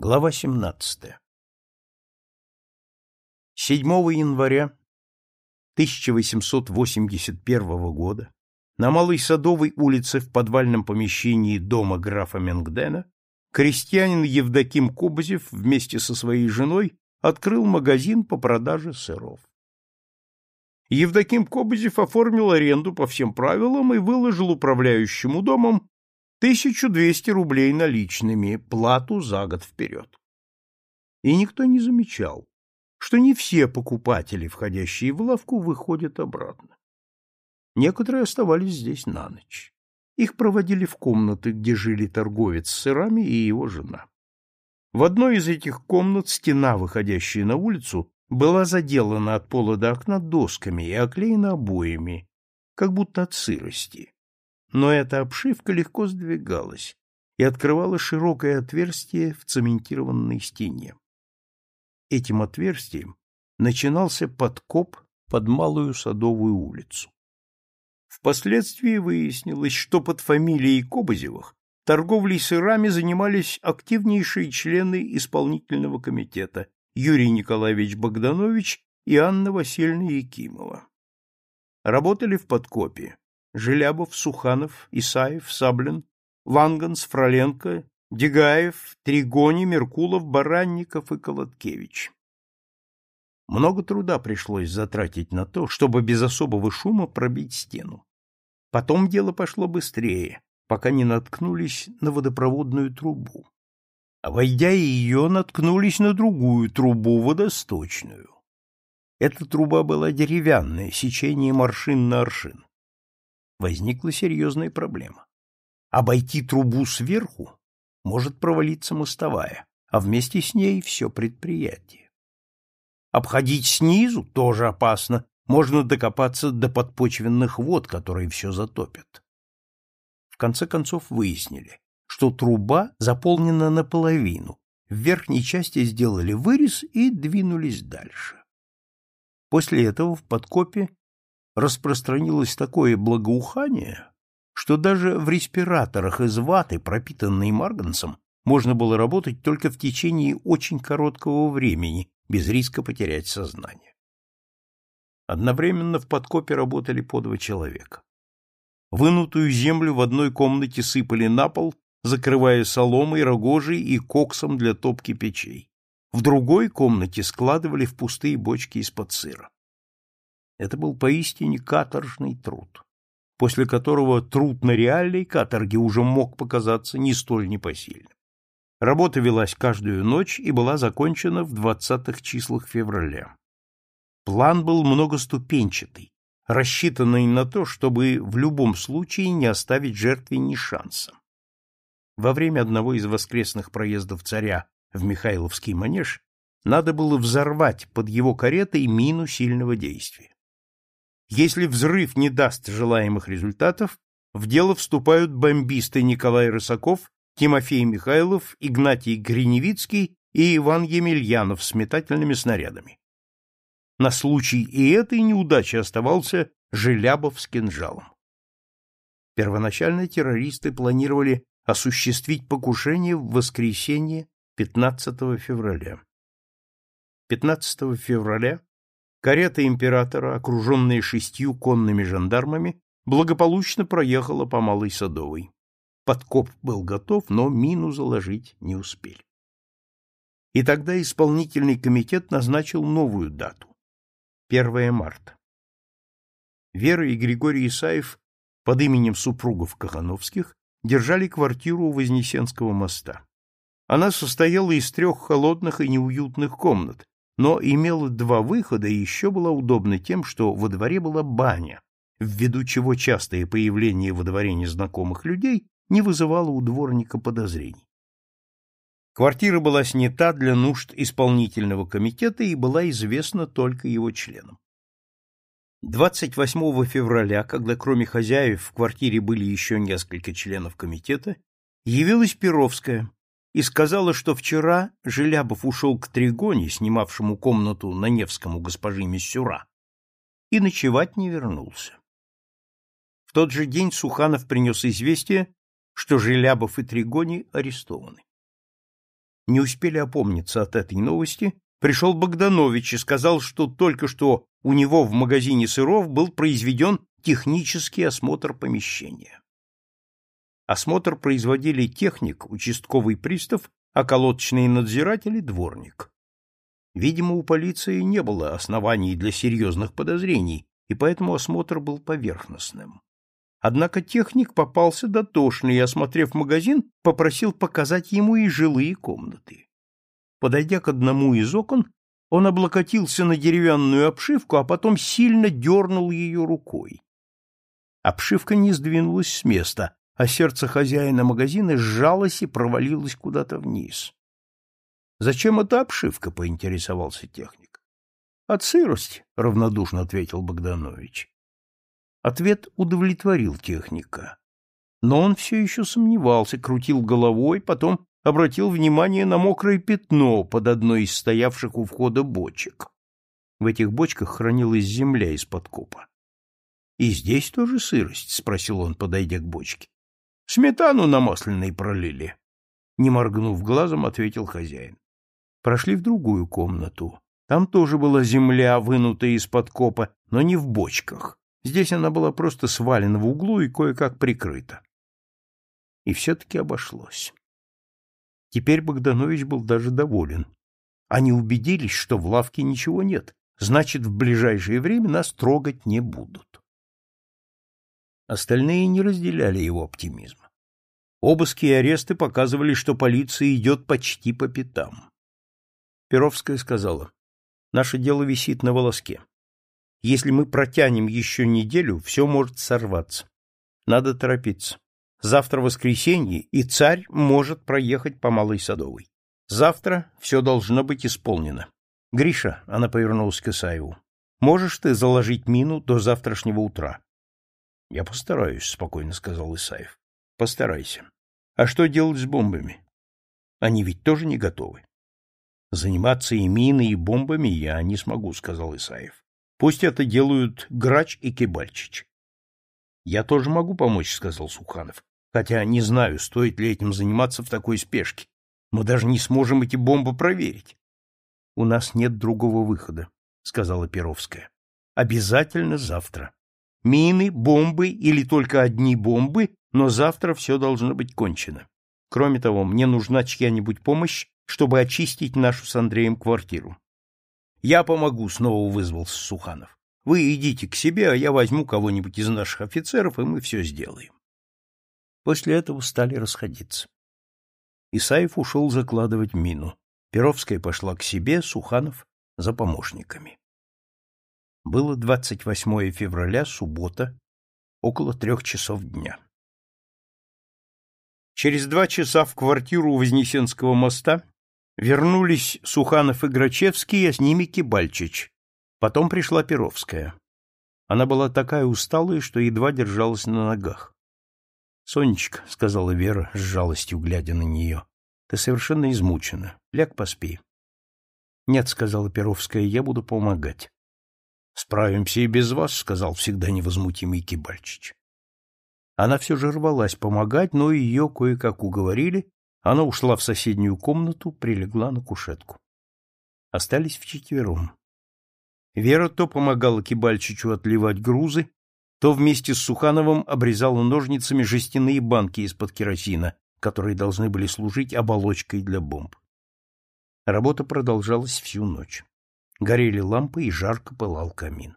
Глава 17. 7 января 1881 года на Малой Садовой улице в подвальном помещении дома графа Менгдена крестьянин Евдоким Кобозев вместе со своей женой открыл магазин по продаже сыров. Евдоким Кобозев оформил аренду по всем правилам и выложил управляющему домом 1200 рублей наличными, плату за год вперед. И никто не замечал, что не все покупатели, входящие в лавку, выходят обратно. Некоторые оставались здесь на ночь. Их проводили в комнаты, где жили торговец с сырами и его жена. В одной из этих комнат стена, выходящая на улицу, была заделана от пола до окна досками и оклеена обоями, как будто от сырости но эта обшивка легко сдвигалась и открывала широкое отверстие в цементированной стене. Этим отверстием начинался подкоп под Малую Садовую улицу. Впоследствии выяснилось, что под фамилией Кобозевых торговлей сырами занимались активнейшие члены исполнительного комитета Юрий Николаевич Богданович и Анна Васильевна Якимова. Работали в подкопе Желябов, Суханов, Исаев, Саблин, Ванганс, Фроленко, Дегаев, Тригони, Меркулов, Баранников и Колоткевич. Много труда пришлось затратить на то, чтобы без особого шума пробить стену. Потом дело пошло быстрее, пока не наткнулись на водопроводную трубу. А войдя ее, наткнулись на другую трубу водосточную. Эта труба была деревянная, сечение аршин на аршин возникла серьезная проблема. Обойти трубу сверху может провалиться мостовая, а вместе с ней все предприятие. Обходить снизу тоже опасно, можно докопаться до подпочвенных вод, которые все затопят. В конце концов выяснили, что труба заполнена наполовину, в верхней части сделали вырез и двинулись дальше. После этого в подкопе распространилось такое благоухание, что даже в респираторах из ваты, пропитанной марганцем, можно было работать только в течение очень короткого времени, без риска потерять сознание. Одновременно в подкопе работали по два человека. Вынутую землю в одной комнате сыпали на пол, закрывая соломой, рогожей и коксом для топки печей. В другой комнате складывали в пустые бочки из-под сыра. Это был поистине каторжный труд, после которого труд на реальной каторге уже мог показаться не столь непосильным. Работа велась каждую ночь и была закончена в двадцатых числах февраля. План был многоступенчатый, рассчитанный на то, чтобы в любом случае не оставить жертве ни шанса. Во время одного из воскресных проездов царя в Михайловский манеж надо было взорвать под его каретой мину сильного действия. Если взрыв не даст желаемых результатов, в дело вступают бомбисты Николай Рысаков, Тимофей Михайлов, Игнатий Гриневицкий и Иван Емельянов с метательными снарядами. На случай и этой неудачи оставался Желябов с кинжалом. Первоначально террористы планировали осуществить покушение в воскресенье 15 февраля. 15 февраля Карета императора, окруженная шестью конными жандармами, благополучно проехала по Малой Садовой. Подкоп был готов, но мину заложить не успели. И тогда исполнительный комитет назначил новую дату — 1 марта. Вера и Григорий Исаев под именем супругов Кахановских держали квартиру у Вознесенского моста. Она состояла из трех холодных и неуютных комнат, но имела два выхода и еще была удобна тем, что во дворе была баня, ввиду чего частое появление во дворе незнакомых людей не вызывало у дворника подозрений. Квартира была снята для нужд исполнительного комитета и была известна только его членам. 28 февраля, когда кроме хозяев в квартире были еще несколько членов комитета, явилась Перовская, и сказала, что вчера Желябов ушел к Тригоне, снимавшему комнату на Невском у госпожи Миссюра, и ночевать не вернулся. В тот же день Суханов принес известие, что Желябов и Тригони арестованы. Не успели опомниться от этой новости, пришел Богданович и сказал, что только что у него в магазине сыров был произведен технический осмотр помещения. Осмотр производили техник, участковый пристав, околоточные надзиратели, дворник. Видимо, у полиции не было оснований для серьезных подозрений, и поэтому осмотр был поверхностным. Однако техник попался дотошный и, осмотрев магазин, попросил показать ему и жилые комнаты. Подойдя к одному из окон, он облокотился на деревянную обшивку, а потом сильно дернул ее рукой. Обшивка не сдвинулась с места, а сердце хозяина магазина сжалось и провалилось куда-то вниз. — Зачем эта обшивка? — поинтересовался техник. — От сырости, — равнодушно ответил Богданович. Ответ удовлетворил техника. Но он все еще сомневался, крутил головой, потом обратил внимание на мокрое пятно под одной из стоявших у входа бочек. В этих бочках хранилась земля из-под копа. — И здесь тоже сырость? — спросил он, подойдя к бочке. — Сметану на масляной пролили. Не моргнув глазом, ответил хозяин. Прошли в другую комнату. Там тоже была земля, вынутая из-под копа, но не в бочках. Здесь она была просто свалена в углу и кое-как прикрыта. И все-таки обошлось. Теперь Богданович был даже доволен. Они убедились, что в лавке ничего нет, значит, в ближайшее время нас трогать не будут. Остальные не разделяли его оптимизм. Обыски и аресты показывали, что полиция идет почти по пятам. Перовская сказала, «Наше дело висит на волоске. Если мы протянем еще неделю, все может сорваться. Надо торопиться. Завтра воскресенье, и царь может проехать по Малой Садовой. Завтра все должно быть исполнено. Гриша, она повернулась к Исаеву, можешь ты заложить мину до завтрашнего утра? Я постараюсь, спокойно сказал Исаев. Постарайся. А что делать с бомбами? Они ведь тоже не готовы. Заниматься и миной, и бомбами я не смогу, сказал Исаев. Пусть это делают Грач и Кибальчич. Я тоже могу помочь, сказал Суханов хотя не знаю, стоит ли этим заниматься в такой спешке. Мы даже не сможем эти бомбы проверить. — У нас нет другого выхода, — сказала Перовская. — Обязательно завтра. Мины, бомбы или только одни бомбы, но завтра все должно быть кончено. Кроме того, мне нужна чья-нибудь помощь, чтобы очистить нашу с Андреем квартиру. — Я помогу, — снова вызвался Суханов. — Вы идите к себе, а я возьму кого-нибудь из наших офицеров, и мы все сделаем. После этого стали расходиться. Исаев ушел закладывать мину. Перовская пошла к себе, Суханов — за помощниками. Было 28 февраля, суббота, около трех часов дня. Через два часа в квартиру Вознесенского моста вернулись Суханов и Грачевский, а с ними Кибальчич. Потом пришла Перовская. Она была такая усталая, что едва держалась на ногах. Сонечка, — сказала Вера, с жалостью глядя на нее, — ты совершенно измучена. Ляг поспи. — Нет, — сказала Перовская, — я буду помогать. — Справимся и без вас, — сказал всегда невозмутимый Кибальчич. Она все же рвалась помогать, но ее кое-как уговорили, она ушла в соседнюю комнату, прилегла на кушетку. Остались вчетвером. Вера то помогала Кибальчичу отливать грузы, то вместе с Сухановым обрезала ножницами жестяные банки из-под керосина, которые должны были служить оболочкой для бомб. Работа продолжалась всю ночь. Горели лампы и жарко пылал камин.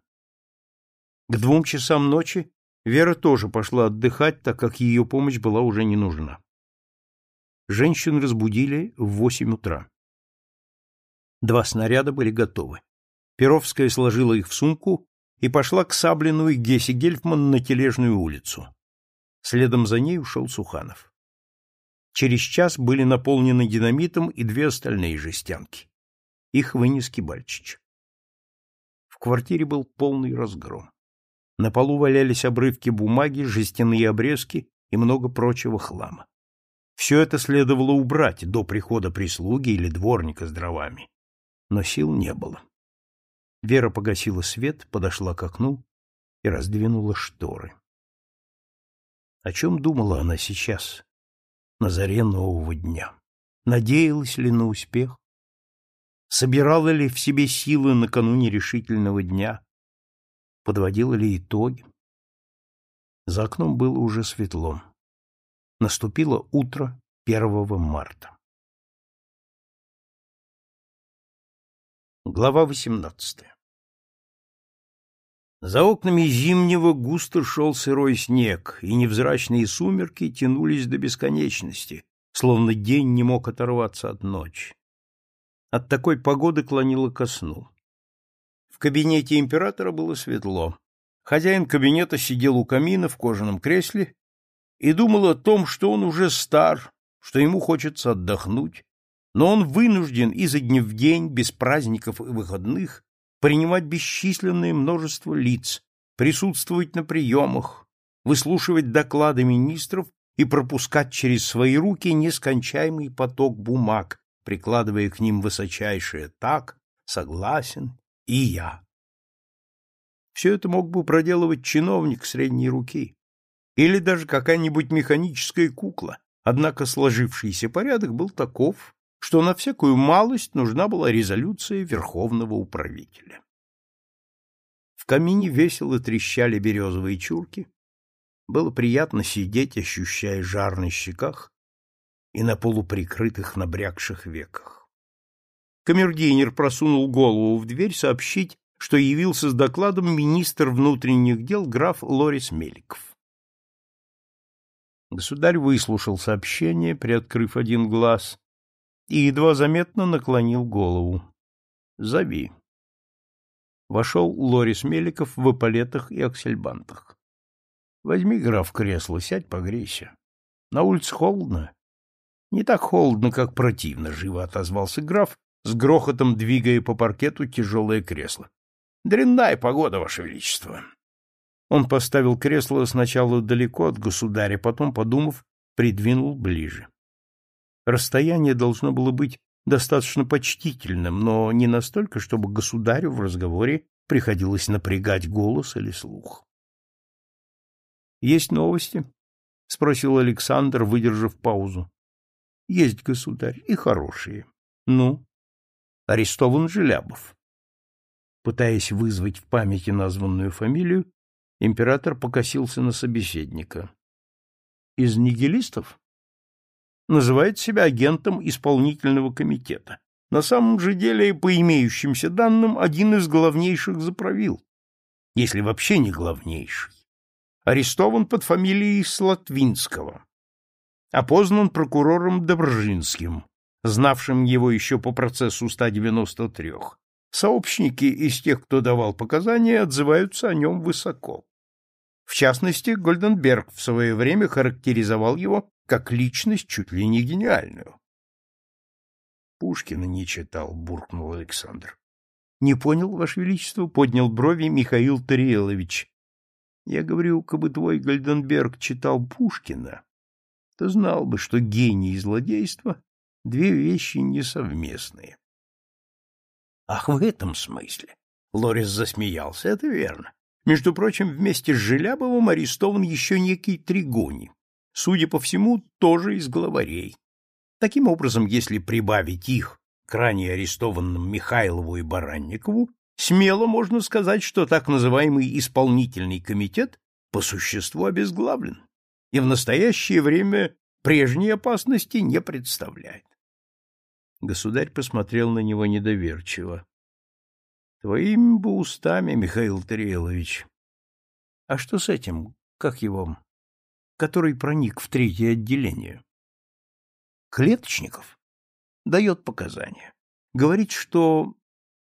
К двум часам ночи Вера тоже пошла отдыхать, так как ее помощь была уже не нужна. Женщин разбудили в восемь утра. Два снаряда были готовы. Перовская сложила их в сумку и пошла к Саблину и Гесси Гельфман на Тележную улицу. Следом за ней ушел Суханов. Через час были наполнены динамитом и две остальные жестянки. Их вынес Кибальчич. В квартире был полный разгром. На полу валялись обрывки бумаги, жестяные обрезки и много прочего хлама. Все это следовало убрать до прихода прислуги или дворника с дровами. Но сил не было. Вера погасила свет, подошла к окну и раздвинула шторы. О чем думала она сейчас, на заре нового дня? Надеялась ли на успех? Собирала ли в себе силы накануне решительного дня? Подводила ли итоги? За окном было уже светло. Наступило утро 1 марта. Глава 18 За окнами зимнего густо шел сырой снег, и невзрачные сумерки тянулись до бесконечности, словно день не мог оторваться от ночи. От такой погоды клонило ко сну. В кабинете императора было светло. Хозяин кабинета сидел у камина в кожаном кресле и думал о том, что он уже стар, что ему хочется отдохнуть, но он вынужден изо дня в день, без праздников и выходных, принимать бесчисленное множество лиц, присутствовать на приемах, выслушивать доклады министров и пропускать через свои руки нескончаемый поток бумаг, прикладывая к ним высочайшее «так», «согласен» и «я». Все это мог бы проделывать чиновник средней руки или даже какая-нибудь механическая кукла, однако сложившийся порядок был таков, что на всякую малость нужна была резолюция верховного управителя. В камине весело трещали березовые чурки, было приятно сидеть, ощущая жар на щеках и на полуприкрытых набрякших веках. Камердинер просунул голову в дверь сообщить, что явился с докладом министр внутренних дел граф Лорис Меликов. Государь выслушал сообщение, приоткрыв один глаз, и едва заметно наклонил голову. «Зови». Вошел Лорис Меликов в эполетах и аксельбантах. Возьми, граф, кресло, сядь, погрейся. На улице холодно. Не так холодно, как противно, живо отозвался граф, с грохотом двигая по паркету тяжелое кресло. Дрянная погода, ваше величество. Он поставил кресло сначала далеко от государя, потом, подумав, придвинул ближе. Расстояние должно было быть достаточно почтительным, но не настолько, чтобы государю в разговоре приходилось напрягать голос или слух. Есть новости? спросил Александр, выдержав паузу. Есть, государь, и хорошие. Ну, арестован Желябов. Пытаясь вызвать в памяти названную фамилию, император покосился на собеседника. Из нигилистов? Называет себя агентом исполнительного комитета. На самом же деле, по имеющимся данным, один из главнейших заправил, если вообще не главнейший арестован под фамилией Слотвинского, опознан прокурором Добржинским, знавшим его еще по процессу 193. Сообщники из тех, кто давал показания, отзываются о нем высоко. В частности, Гольденберг в свое время характеризовал его как личность чуть ли не гениальную. Пушкина не читал, буркнул Александр. Не понял, Ваше Величество, поднял брови Михаил Тариелович, я говорю, бы твой Гольденберг читал Пушкина, то знал бы, что гений и злодейство — две вещи несовместные. Ах, в этом смысле. Лорис засмеялся, это верно. Между прочим, вместе с Желябовым арестован еще некий Тригони. Судя по всему, тоже из главарей. Таким образом, если прибавить их к ранее арестованным Михайлову и Баранникову, смело можно сказать, что так называемый исполнительный комитет по существу обезглавлен и в настоящее время прежней опасности не представляет. Государь посмотрел на него недоверчиво. — Твоими бы устами, Михаил Тарелович. — А что с этим, как его, который проник в третье отделение? — Клеточников? Дает показания. Говорит, что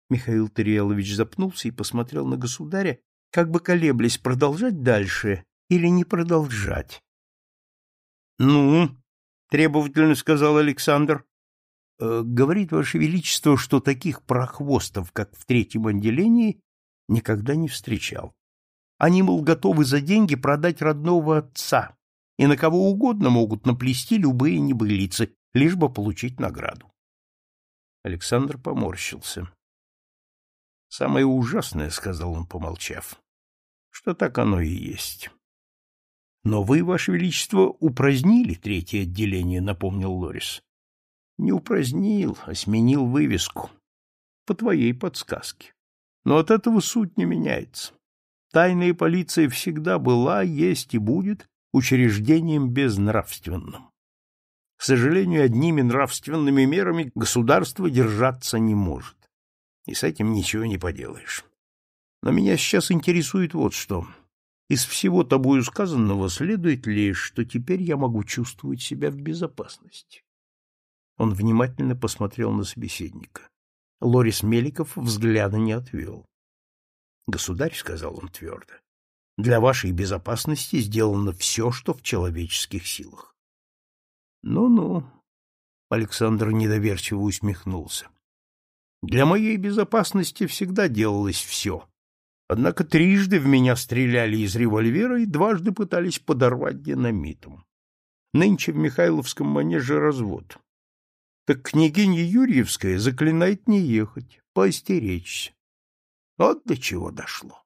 Михаил Тариелович запнулся и посмотрел на государя, как бы колеблясь, продолжать дальше или не продолжать. — Ну, — требовательно сказал Александр, э, — говорит Ваше Величество, что таких прохвостов, как в третьем отделении, никогда не встречал. Они, мол, готовы за деньги продать родного отца, и на кого угодно могут наплести любые небылицы, лишь бы получить награду. Александр поморщился. Самое ужасное, — сказал он, помолчав, — что так оно и есть. — Но вы, Ваше Величество, упразднили третье отделение, — напомнил Лорис. Не упразднил, а сменил вывеску. По твоей подсказке. Но от этого суть не меняется. Тайная полиция всегда была, есть и будет учреждением безнравственным. К сожалению, одними нравственными мерами государство держаться не может. И с этим ничего не поделаешь. Но меня сейчас интересует вот что. Из всего тобою сказанного следует ли, что теперь я могу чувствовать себя в безопасности? Он внимательно посмотрел на собеседника. Лорис Меликов взгляда не отвел. — Государь, — сказал он твердо, — для вашей безопасности сделано все, что в человеческих силах. Ну — Ну-ну, — Александр недоверчиво усмехнулся. — Для моей безопасности всегда делалось все. Однако трижды в меня стреляли из револьвера и дважды пытались подорвать динамитом. Нынче в Михайловском манеже развод. Так княгиня Юрьевская заклинает не ехать, поостеречься. Вот до чего дошло.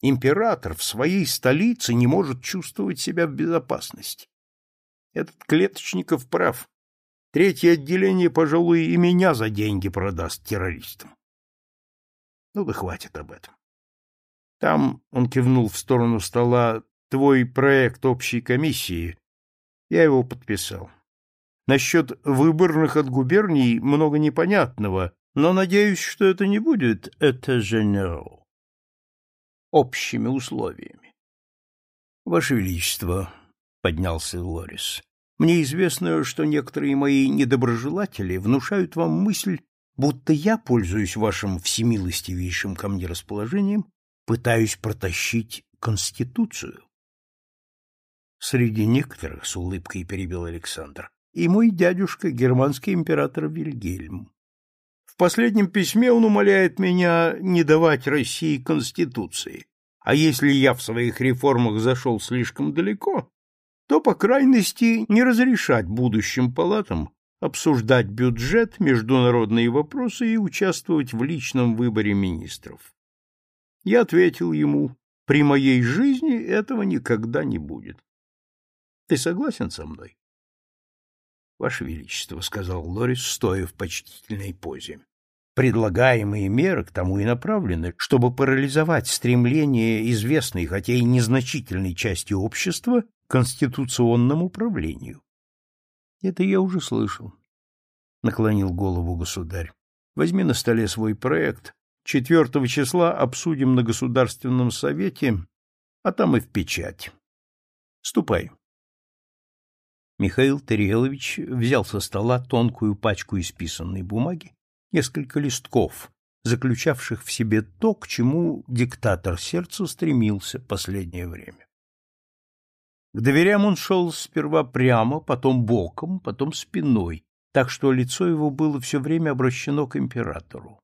Император в своей столице не может чувствовать себя в безопасности. Этот Клеточников прав. Третье отделение, пожалуй, и меня за деньги продаст террористам. Ну да хватит об этом. Там, он кивнул в сторону стола, твой проект общей комиссии. Я его подписал. Насчет выборных от губерний много непонятного, но надеюсь, что это не будет это женеро общими условиями. Ваше Величество, поднялся Лорис. Мне известно, что некоторые мои недоброжелатели внушают вам мысль, будто я, пользуюсь вашим всемилостивейшим ко мне расположением, пытаюсь протащить Конституцию. Среди некоторых, с улыбкой перебил Александр, и мой дядюшка, германский император Вильгельм. В последнем письме он умоляет меня не давать России Конституции, а если я в своих реформах зашел слишком далеко, то, по крайности, не разрешать будущим палатам обсуждать бюджет, международные вопросы и участвовать в личном выборе министров. Я ответил ему, при моей жизни этого никогда не будет. Ты согласен со мной? Ваше Величество, — сказал Лорис, стоя в почтительной позе, — предлагаемые меры к тому и направлены, чтобы парализовать стремление известной, хотя и незначительной части общества конституционному управлению. Это я уже слышал, — наклонил голову государь. Возьми на столе свой проект, Четвертого числа обсудим на Государственном совете, а там и в печать. Ступай. Михаил Тарелович взял со стола тонкую пачку исписанной бумаги, несколько листков, заключавших в себе то, к чему диктатор сердца стремился последнее время. К дверям он шел сперва прямо, потом боком, потом спиной, так что лицо его было все время обращено к императору.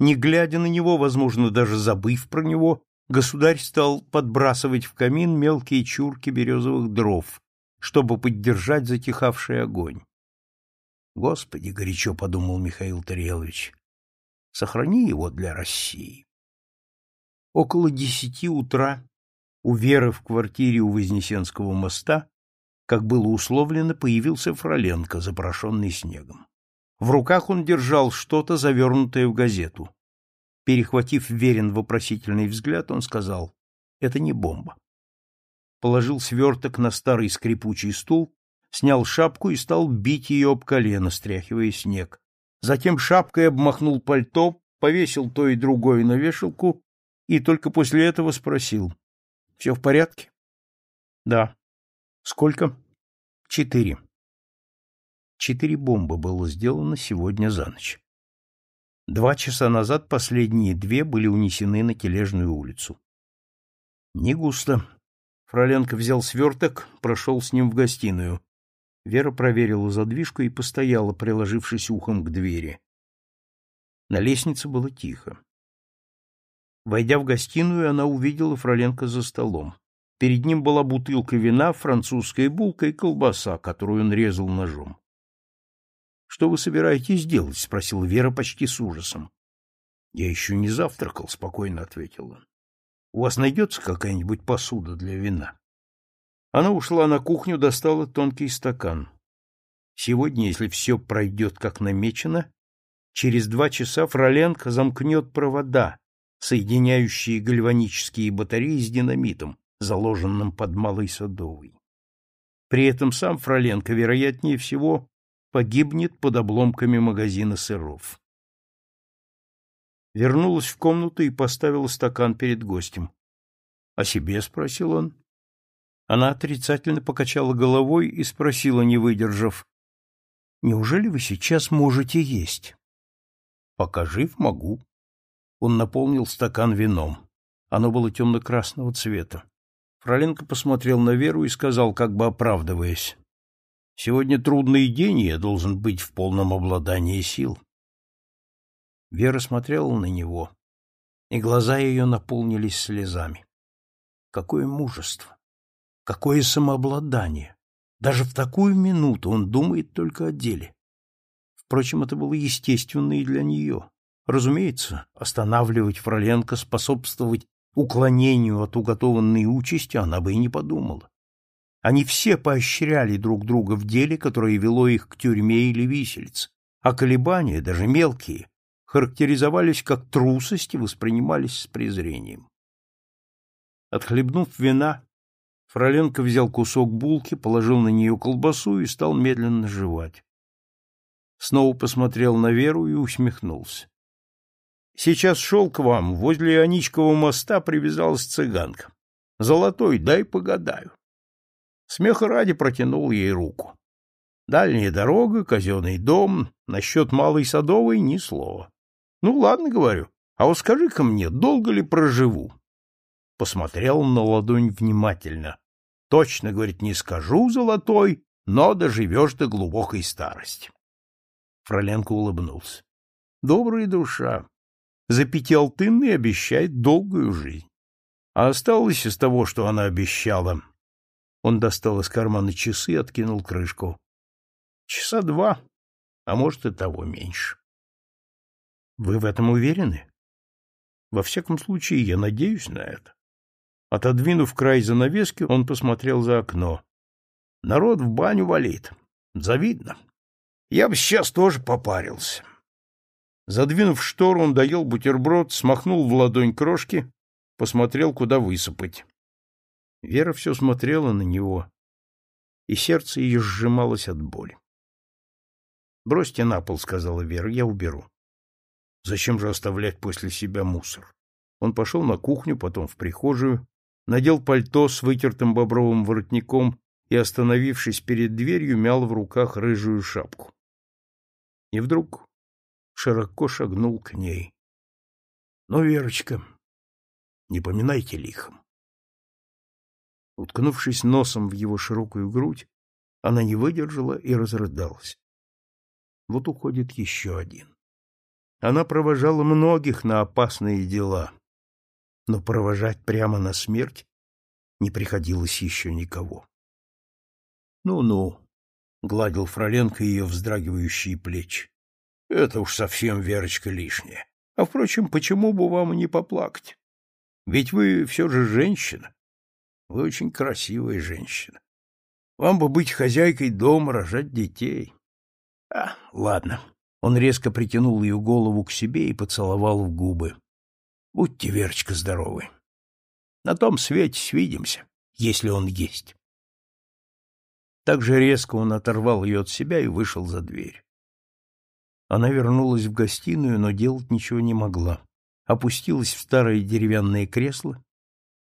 Не глядя на него, возможно, даже забыв про него, государь стал подбрасывать в камин мелкие чурки березовых дров, чтобы поддержать затихавший огонь. Господи, горячо подумал Михаил Тарелович, сохрани его для России. Около десяти утра у Веры в квартире у Вознесенского моста, как было условлено, появился Фроленко, запорошенный снегом. В руках он держал что-то, завернутое в газету. Перехватив Верин вопросительный взгляд, он сказал, «Это не бомба». Положил сверток на старый скрипучий стул, снял шапку и стал бить ее об колено, стряхивая снег. Затем шапкой обмахнул пальто, повесил то и другое на вешалку и только после этого спросил, «Все в порядке?» «Да». «Сколько?» «Четыре». Четыре бомбы было сделано сегодня за ночь. Два часа назад последние две были унесены на Тележную улицу. Не густо. Фроленко взял сверток, прошел с ним в гостиную. Вера проверила задвижку и постояла, приложившись ухом к двери. На лестнице было тихо. Войдя в гостиную, она увидела Фроленко за столом. Перед ним была бутылка вина, французская булка и колбаса, которую он резал ножом. Что вы собираетесь делать? спросила Вера почти с ужасом. Я еще не завтракал, спокойно ответил он. У вас найдется какая-нибудь посуда для вина? Она ушла на кухню, достала тонкий стакан. Сегодня, если все пройдет как намечено, через два часа Фроленко замкнет провода, соединяющие гальванические батареи с динамитом, заложенным под Малой Садовой. При этом сам Фроленко, вероятнее всего, погибнет под обломками магазина сыров. Вернулась в комнату и поставила стакан перед гостем. — О себе? — спросил он. Она отрицательно покачала головой и спросила, не выдержав. — Неужели вы сейчас можете есть? — Пока жив, могу. Он наполнил стакан вином. Оно было темно-красного цвета. Фроленко посмотрел на Веру и сказал, как бы оправдываясь. — Сегодня трудный день, и я должен быть в полном обладании сил. Вера смотрела на него, и глаза ее наполнились слезами. Какое мужество! Какое самообладание! Даже в такую минуту он думает только о деле. Впрочем, это было естественно и для нее. Разумеется, останавливать Фроленко, способствовать уклонению от уготованной участи она бы и не подумала. Они все поощряли друг друга в деле, которое вело их к тюрьме или виселице, а колебания, даже мелкие, характеризовались как трусость и воспринимались с презрением. Отхлебнув вина, Фроленко взял кусок булки, положил на нее колбасу и стал медленно жевать. Снова посмотрел на Веру и усмехнулся. Сейчас шел к вам, возле Ионичкового моста привязалась цыганка. Золотой, дай погадаю. Смеха ради протянул ей руку. Дальняя дорога, казенный дом, насчет Малой Садовой ни слова. Ну, ладно, говорю, а вот скажи-ка мне, долго ли проживу? Посмотрел на ладонь внимательно. Точно, говорит, не скажу, золотой, но доживешь до глубокой старости. Фроленко улыбнулся. Добрая душа. За пятиалтынный обещает долгую жизнь. А осталось из того, что она обещала. Он достал из кармана часы и откинул крышку. Часа два, а может и того меньше. Вы в этом уверены? Во всяком случае, я надеюсь на это. Отодвинув край занавески, он посмотрел за окно. Народ в баню валит. Завидно. Я бы сейчас тоже попарился. Задвинув штору, он доел бутерброд, смахнул в ладонь крошки, посмотрел, куда высыпать. Вера все смотрела на него, и сердце ее сжималось от боли. — Бросьте на пол, — сказала Вера, — я уберу. Зачем же оставлять после себя мусор? Он пошел на кухню, потом в прихожую, надел пальто с вытертым бобровым воротником и, остановившись перед дверью, мял в руках рыжую шапку. И вдруг широко шагнул к ней. — Ну, Верочка, не поминайте лихом. Уткнувшись носом в его широкую грудь, она не выдержала и разрыдалась. Вот уходит еще один. Она провожала многих на опасные дела, но провожать прямо на смерть не приходилось еще никого. «Ну-ну», — гладил Фроленко ее вздрагивающие плечи, — «это уж совсем, Верочка, лишнее. А, впрочем, почему бы вам не поплакать? Ведь вы все же женщина. Вы очень красивая женщина. Вам бы быть хозяйкой дома, рожать детей. А, ладно». Он резко притянул ее голову к себе и поцеловал в губы. Будьте, Верочка, здоровы. На том свете свидимся, если он есть. Так же резко он оторвал ее от себя и вышел за дверь. Она вернулась в гостиную, но делать ничего не могла. Опустилась в старое деревянное кресло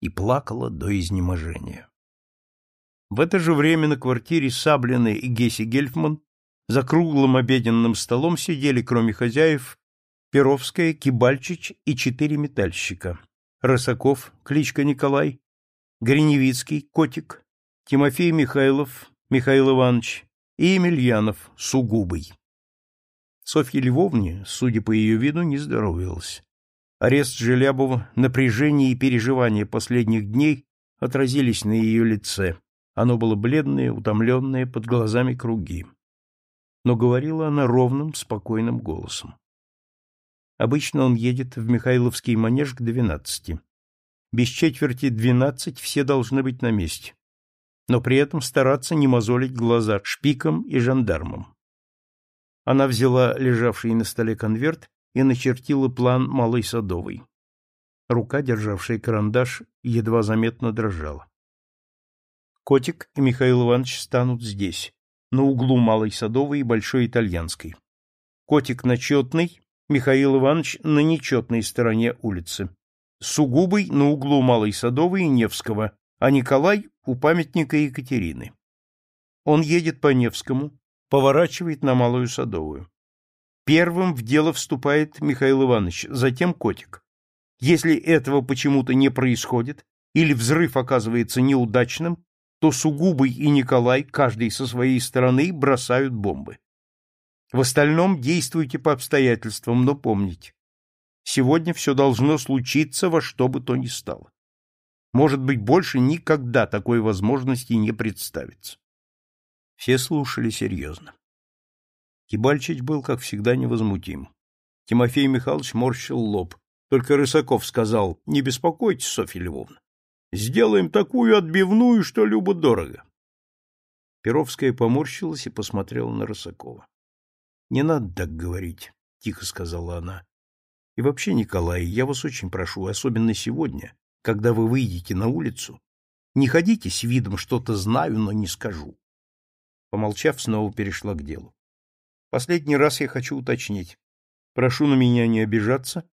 и плакала до изнеможения. В это же время на квартире Саблина и Гесси Гельфман за круглым обеденным столом сидели, кроме хозяев, Перовская, Кибальчич и четыре метальщика. Росаков, кличка Николай, Гриневицкий, Котик, Тимофей Михайлов, Михаил Иванович и Емельянов, Сугубый. Софья Львовне, судя по ее виду, не здоровилась. Арест Желябова, напряжение и переживания последних дней отразились на ее лице. Оно было бледное, утомленное, под глазами круги. Но говорила она ровным, спокойным голосом. Обычно он едет в Михайловский манеж к двенадцати. Без четверти двенадцать все должны быть на месте. но при этом стараться не мозолить глаза шпикам и жандармам. Она взяла лежавший на столе конверт и начертила план Малой Садовой. Рука, державшая карандаш, едва заметно дрожала. Котик и Михаил Иванович станут здесь, на углу Малой Садовой и Большой Итальянской. Котик на четной, Михаил Иванович на нечетной стороне улицы. Сугубый на углу Малой Садовой и Невского, а Николай у памятника Екатерины. Он едет по Невскому, поворачивает на Малую Садовую. Первым в дело вступает Михаил Иванович, затем котик. Если этого почему-то не происходит, или взрыв оказывается неудачным, то Сугубый и Николай, каждый со своей стороны, бросают бомбы. В остальном действуйте по обстоятельствам, но помните, сегодня все должно случиться во что бы то ни стало. Может быть, больше никогда такой возможности не представится. Все слушали серьезно. Кибальчич был, как всегда, невозмутим. Тимофей Михайлович морщил лоб. Только Рысаков сказал, не беспокойтесь, Софья Львовна. Сделаем такую отбивную, что любо-дорого. Перовская поморщилась и посмотрела на Рысакова. — Не надо так говорить, — тихо сказала она. — И вообще, Николай, я вас очень прошу, особенно сегодня, когда вы выйдете на улицу, не ходите с видом что-то знаю, но не скажу. Помолчав, снова перешла к делу. Последний раз я хочу уточнить. Прошу на меня не обижаться,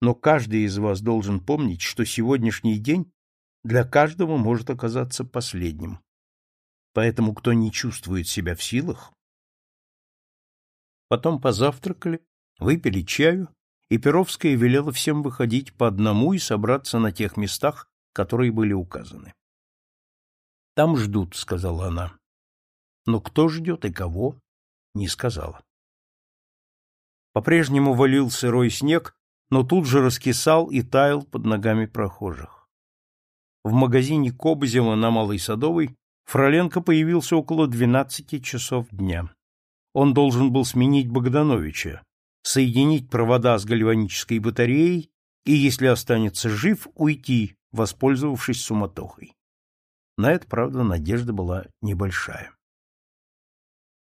но каждый из вас должен помнить, что сегодняшний день для каждого может оказаться последним. Поэтому кто не чувствует себя в силах... Потом позавтракали, выпили чаю, и Перовская велела всем выходить по одному и собраться на тех местах, которые были указаны. «Там ждут», — сказала она. Но кто ждет и кого, не сказала. По-прежнему валил сырой снег, но тут же раскисал и таял под ногами прохожих. В магазине Кобзева на Малой Садовой Фроленко появился около 12 часов дня. Он должен был сменить Богдановича, соединить провода с гальванической батареей и, если останется жив, уйти, воспользовавшись суматохой. На это, правда, надежда была небольшая.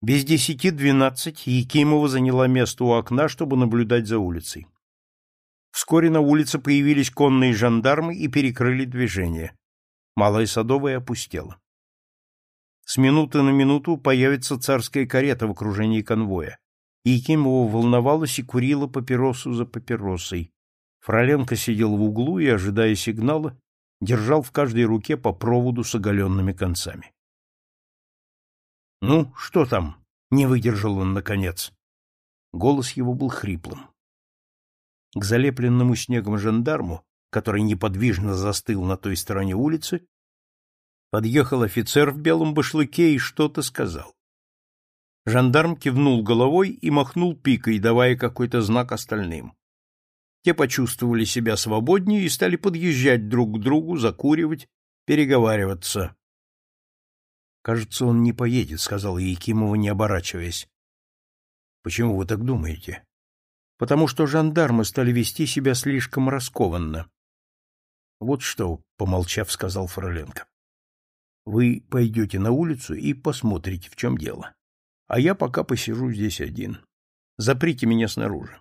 Без десяти двенадцать Якимова заняла место у окна, чтобы наблюдать за улицей. Вскоре на улице появились конные жандармы и перекрыли движение. Малая Садовая опустела. С минуты на минуту появится царская карета в окружении конвоя. Якимова волновалась и курила папиросу за папиросой. Фроленко сидел в углу и, ожидая сигнала, держал в каждой руке по проводу с оголенными концами. — Ну, что там? — не выдержал он наконец. Голос его был хриплым. К залепленному снегом жандарму, который неподвижно застыл на той стороне улицы, подъехал офицер в белом башлыке и что-то сказал. Жандарм кивнул головой и махнул пикой, давая какой-то знак остальным. Те почувствовали себя свободнее и стали подъезжать друг к другу, закуривать, переговариваться. «Кажется, он не поедет», — сказал Якимова, не оборачиваясь. «Почему вы так думаете?» потому что жандармы стали вести себя слишком раскованно. — Вот что, — помолчав, сказал Фроленко. — Вы пойдете на улицу и посмотрите, в чем дело. А я пока посижу здесь один. Заприте меня снаружи.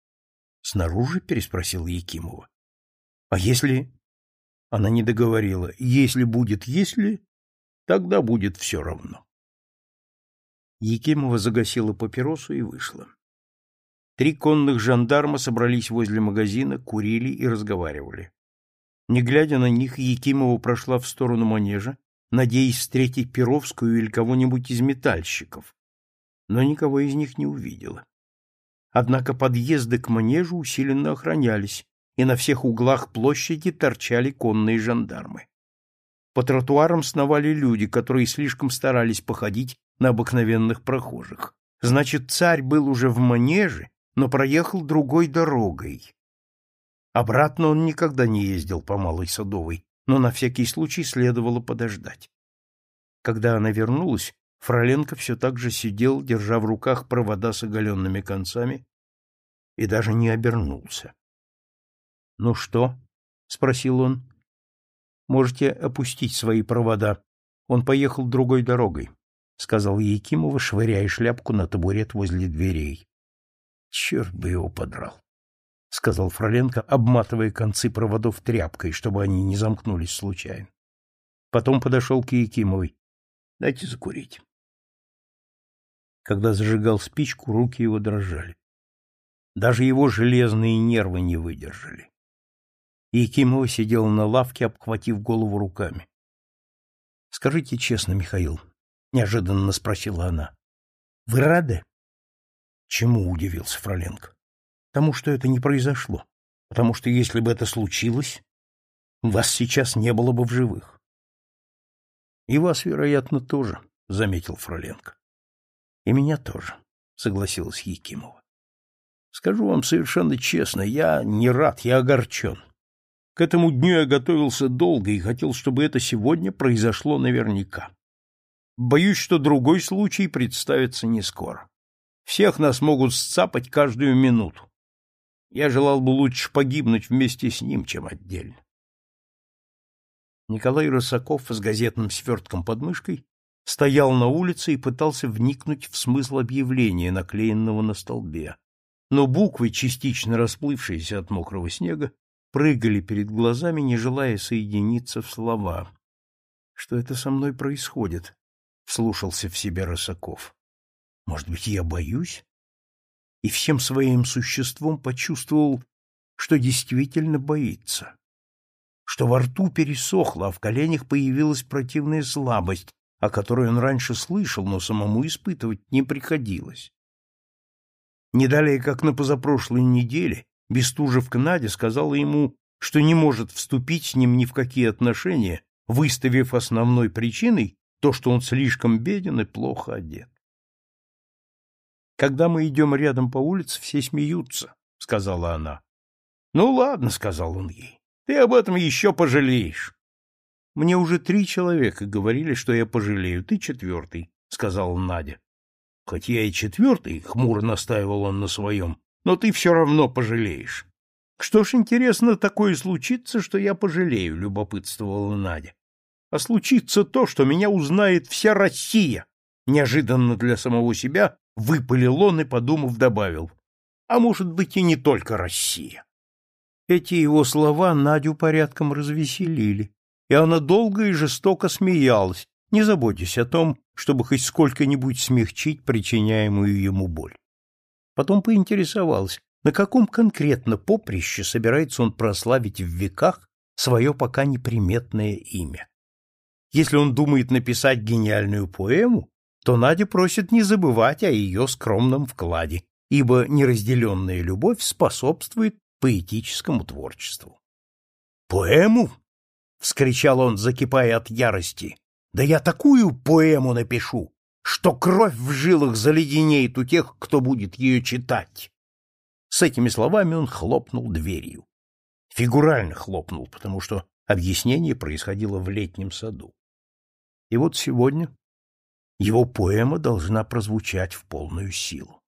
— Снаружи? — переспросил Якимова. — А если... Она не договорила. Если будет «если», тогда будет все равно. Якимова загасила папиросу и вышла. Три конных жандарма собрались возле магазина, курили и разговаривали. Не глядя на них, Якимова прошла в сторону манежа, надеясь встретить Перовскую или кого-нибудь из метальщиков, но никого из них не увидела. Однако подъезды к манежу усиленно охранялись, и на всех углах площади торчали конные жандармы. По тротуарам сновали люди, которые слишком старались походить на обыкновенных прохожих. Значит, царь был уже в манеже но проехал другой дорогой. Обратно он никогда не ездил по Малой Садовой, но на всякий случай следовало подождать. Когда она вернулась, Фроленко все так же сидел, держа в руках провода с оголенными концами, и даже не обернулся. — Ну что? — спросил он. — Можете опустить свои провода. Он поехал другой дорогой, — сказал Якимова, швыряя шляпку на табурет возле дверей. — Черт бы его подрал, — сказал Фроленко, обматывая концы проводов тряпкой, чтобы они не замкнулись случайно. Потом подошел к Якимовой. — Дайте закурить. Когда зажигал спичку, руки его дрожали. Даже его железные нервы не выдержали. Якимова сидел на лавке, обхватив голову руками. — Скажите честно, Михаил, — неожиданно спросила она, — вы рады? — Чему удивился Фроленко? — Тому, что это не произошло. Потому что если бы это случилось, вас сейчас не было бы в живых. — И вас, вероятно, тоже, — заметил Фроленко. — И меня тоже, — согласилась Якимова. — Скажу вам совершенно честно, я не рад, я огорчен. К этому дню я готовился долго и хотел, чтобы это сегодня произошло наверняка. Боюсь, что другой случай представится не скоро. Всех нас могут сцапать каждую минуту. Я желал бы лучше погибнуть вместе с ним, чем отдельно. Николай Рысаков с газетным свертком под мышкой стоял на улице и пытался вникнуть в смысл объявления, наклеенного на столбе. Но буквы, частично расплывшиеся от мокрого снега, прыгали перед глазами, не желая соединиться в слова. Что это со мной происходит? Слушался в себя Росаков. Может быть, я боюсь? И всем своим существом почувствовал, что действительно боится. Что во рту пересохло, а в коленях появилась противная слабость, о которой он раньше слышал, но самому испытывать не приходилось. Не далее, как на позапрошлой неделе, Бестужевка Надя сказала ему, что не может вступить с ним ни в какие отношения, выставив основной причиной то, что он слишком беден и плохо одет. «Когда мы идем рядом по улице, все смеются», — сказала она. «Ну ладно», — сказал он ей, — «ты об этом еще пожалеешь». «Мне уже три человека говорили, что я пожалею, ты четвертый», — сказала Надя. «Хоть я и четвертый», — хмуро настаивал он на своем, но ты все равно пожалеешь. Что ж, интересно, такое случится, что я пожалею, любопытствовала Надя. А случится то, что меня узнает вся Россия. Неожиданно для самого себя выпалил он и, подумав, добавил. А может быть, и не только Россия. Эти его слова Надю порядком развеселили, и она долго и жестоко смеялась, не заботясь о том, чтобы хоть сколько-нибудь смягчить причиняемую ему боль. Потом поинтересовалась, на каком конкретно поприще собирается он прославить в веках свое пока неприметное имя. Если он думает написать гениальную поэму, то Надя просит не забывать о ее скромном вкладе, ибо неразделенная любовь способствует поэтическому творчеству. «Поэму?» — вскричал он, закипая от ярости. «Да я такую поэму напишу, что кровь в жилах заледенеет у тех, кто будет ее читать. С этими словами он хлопнул дверью. Фигурально хлопнул, потому что объяснение происходило в летнем саду. И вот сегодня его поэма должна прозвучать в полную силу.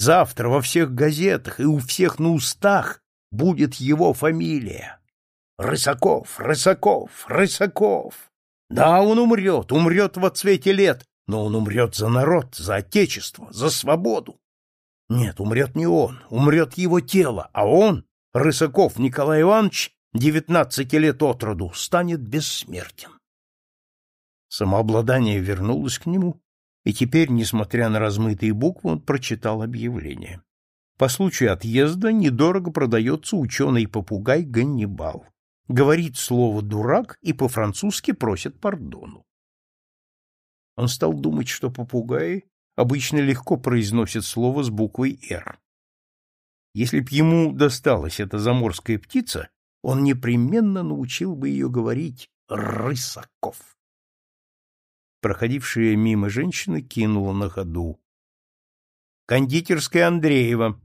Завтра во всех газетах и у всех на устах будет его фамилия. Рысаков, Рысаков, Рысаков. Да, он умрет, умрет во цвете лет, но он умрет за народ, за отечество, за свободу. Нет, умрет не он, умрет его тело, а он, Рысаков Николай Иванович, девятнадцати лет от роду, станет бессмертен. Самообладание вернулось к нему, и теперь, несмотря на размытые буквы, он прочитал объявление. По случаю отъезда недорого продается ученый-попугай Ганнибал. Говорит слово «дурак» и по-французски просит пардону. Он стал думать, что попугаи обычно легко произносят слово с буквой «Р». Если б ему досталась эта заморская птица, он непременно научил бы ее говорить «рысаков». Проходившая мимо женщина кинула на ходу. «Кондитерская Андреева».